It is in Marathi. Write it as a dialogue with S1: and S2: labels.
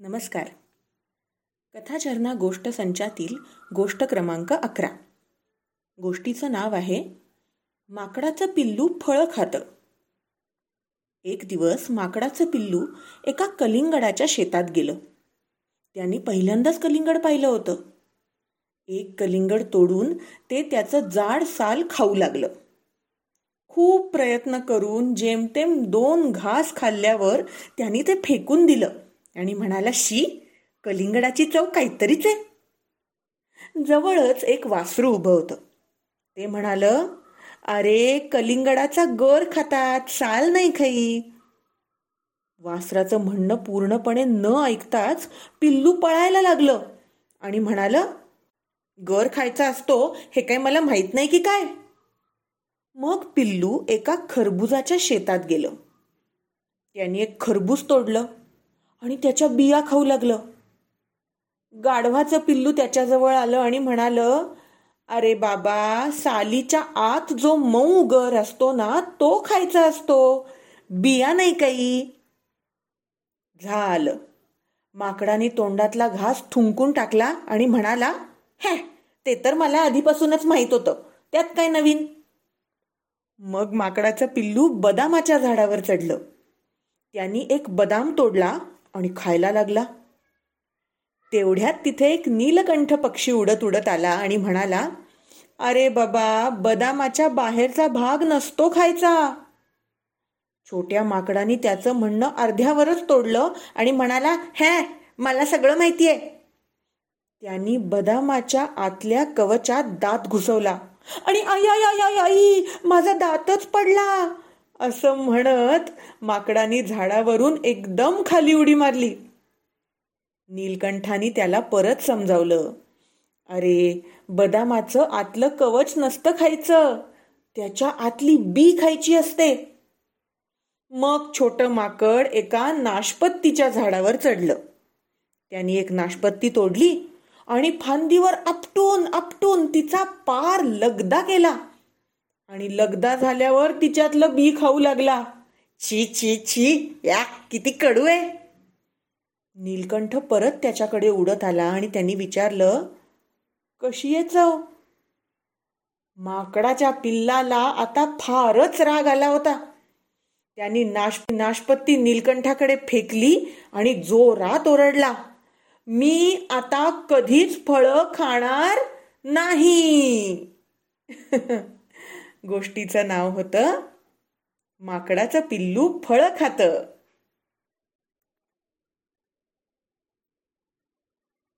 S1: नमस्कार. कथाचरणा गोष्ट संचातील गोष्ट क्रमांक अकरा. गोष्टीचं नाव आहे माकडाचं पिल्लू फळं खातं. एक दिवस माकडाचं पिल्लू एका कलिंगडाच्या शेतात गेलं. त्यांनी पहिल्यांदाच कलिंगड पाहिलं होतं. एक कलिंगड तोडून ते त्याचं जाड साल खाऊ लागलं. खूप प्रयत्न करून जेमतेम दोन घास खाल्ल्यावर त्यांनी ते फेकून दिलं. आणि म्हणाला शी कलिंगडाची चव काहीतरीच आहे. जवळच एक वासरू उभं होतं. ते म्हणालं अरे कलिंगडाचा गर खातात साल नाही खाई. वासराचं म्हणणं पूर्णपणे न ऐकताच पिल्लू पळायला लागलं आणि म्हणालं गर खायचा असतो हे काय मला माहीत नाही की काय? मग पिल्लू एका खरबुजाच्या शेतात गेलं. त्यांनी एक खरबूज तोडलं. आणि त्याच्या बिया खाऊ लागलं. गाढवाचं पिल्लू त्याच्याजवळ आलं आणि म्हणालं अरे बाबा सालीच्या आत जो मऊ गर असतो ना तो खायचा असतो. बिया नाही काही. झालं. माकडाने तोंडातला घास थुंकून टाकला आणि म्हणाला हे ते तर मला आधीपासूनच माहीत होतं. त्यात काय नवीन? मग माकडाचं पिल्लू बदामाच्या झाडावर चढलं. त्यांनी एक बदाम तोडला आणि खायला लागला. तेवढ्यात तिथे एक नीलकंठ पक्षी उडत उडत आला आणि म्हणाला अरे बाबा बदामाच्या बाहेरचा भाग नसतो खायचा. छोट्या माकडाने त्याचं म्हणणं अर्ध्यावरच तोडलं आणि म्हणाला हे मला सगळं माहितीये. त्यांनी बदामाच्या आतल्या कवचात दात घुसवला. आणि आई आई आई आई आई माझा दातच पडला. असं म्हणत माकडानी झाडावरून एकदम खाली उडी मारली. नीलकंठानी त्याला परत समजावलं. अरे बदामाचं आतलं कवच नसतं खायचं. त्याच्या आतली बी खायची असते. मग छोट माकड एका नाशपत्तीच्या झाडावर चढलं. त्यांनी एक नाशपत्ती तोडली आणि फांदीवर आपटून आपटून तिचा पार लगदा केला. आणि लगदा झाल्यावर तिच्यातलं बी खाऊ लागला. छी छी छी या किती कडू आहे. नीलकंठ परत त्याच्याकडे उडत आला आणि त्यांनी विचारलं कशी आहे चव? माकडाच्या पिल्लाला आता फारच राग आला होता. त्यांनी नाश नाशपत्ती नीलकंठाकडे फेकली आणि जोरात ओरडला मी आता कधीच फळं खाणार नाही. गोष्टीचं नाव होतं माकडाचं पिल्लू फळं खातं.